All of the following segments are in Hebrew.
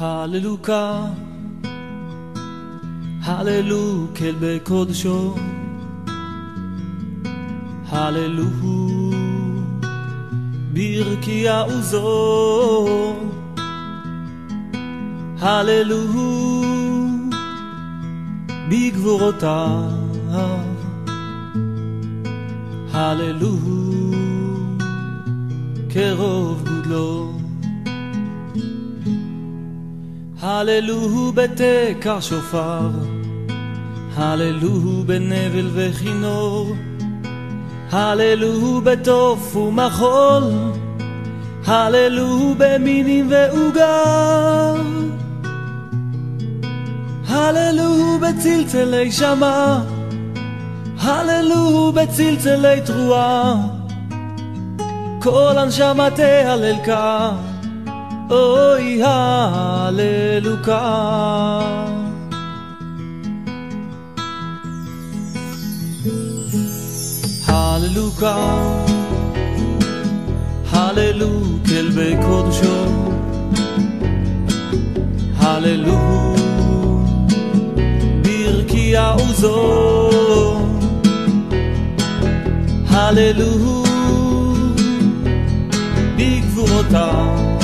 הללוקה, הללו כל בקודשו, הללו ברקיע עוזו, הללו בגבורותיו, הללו כרוב גודלו. הללוהו בתקע שופר, הללוהו בנבל וכינור, הללוהו בתוף ומחול, הללוהו במינים ועוגב. הללוהו בצלצלי שמע, הללוהו בצלצלי תרועה, כל הנשמה תהלל כך. אוי הללוקה. הללוקה, הללו כל בקודשו, הללו ברקיע עוזו, הללו בגבורותיו.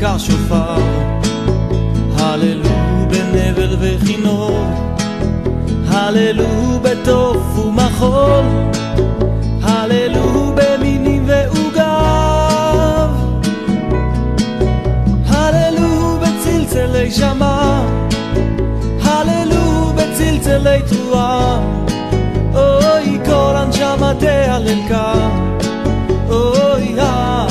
בתקע שופר. הללו בנבל וכינור. הללו בתוף ומחול. הללו במינים ועוגב. הללו בצלצלי שמע. הללו בצלצלי תרועה. אוי כל הנשמה תהלל כך אוי הללוקה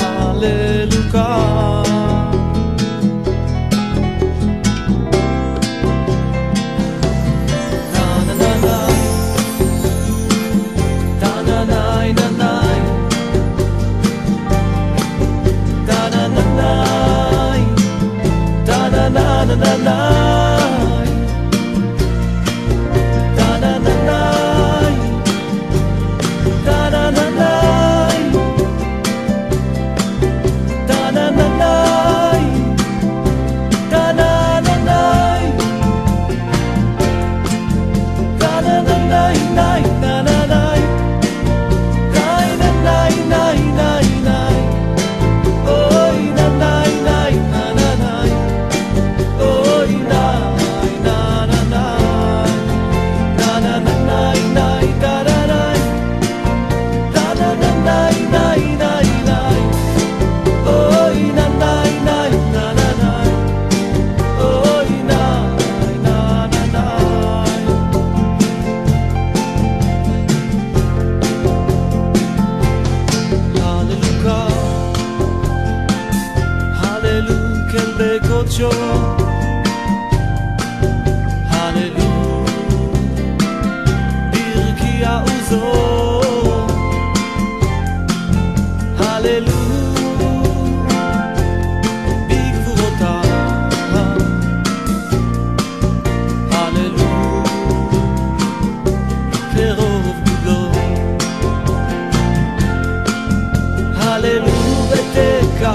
נשמה, הללו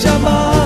下吧